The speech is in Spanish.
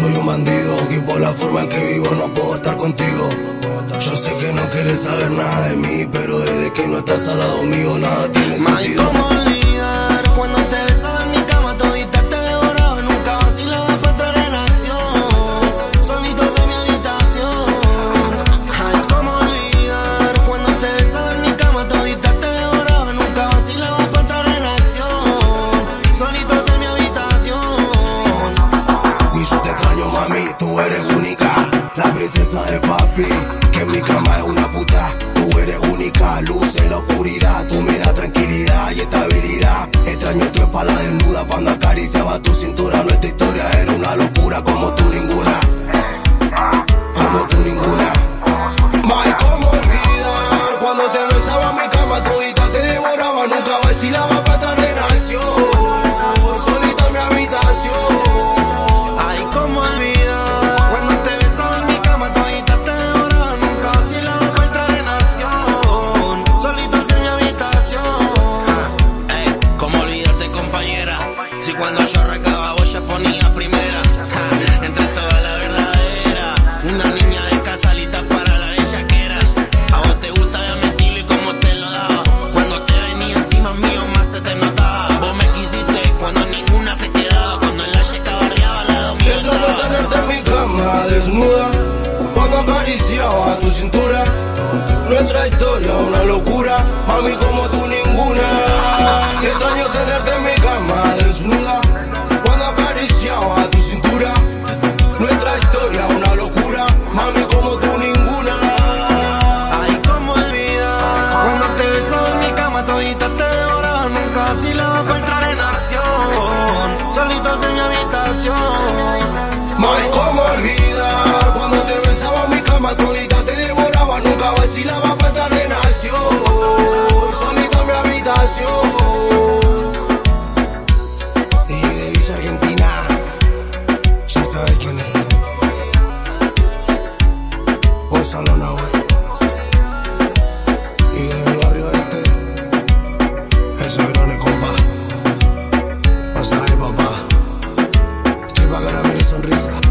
bandido y por la forma en que vivo no puedo estar contigo. Yo sé que no quieres saber nada de mí, pero desde que no estás al lado mío nada tiene sentido. De papi, que mi cama es una puta. Tú eres única, luz en la oscuridad, tú me das tranquilidad y estabilidad. Extraño tu espalda desnuda cuando acariciaba tu cintura. Nuestra historia era una locura como tú ninguna. Como tú ninguna. Si cuando yo arrancaba vos ya ponía primera. tentación. May, ¿cómo olvidar cuando te besaba mi cama todita te devoraba? Nunca vacilaba para esta relación. Solita en mi habitación. Y de Argentina, ya sabes quién es. para ver sonrisa.